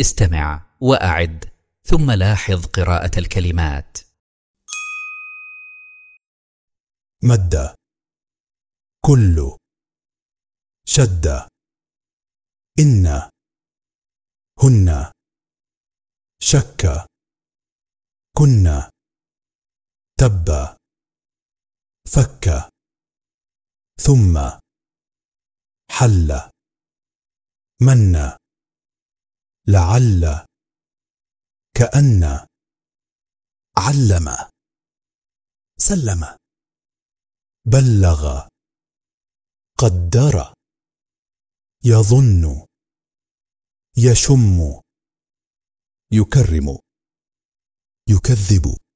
استمع وأعد ثم لاحظ قراءة الكلمات. مد كل شد إن هن شك كنا تب فك ثم حل من. لعل كأن علم سلم بلغ قدر يظن يشم يكرم يكذب.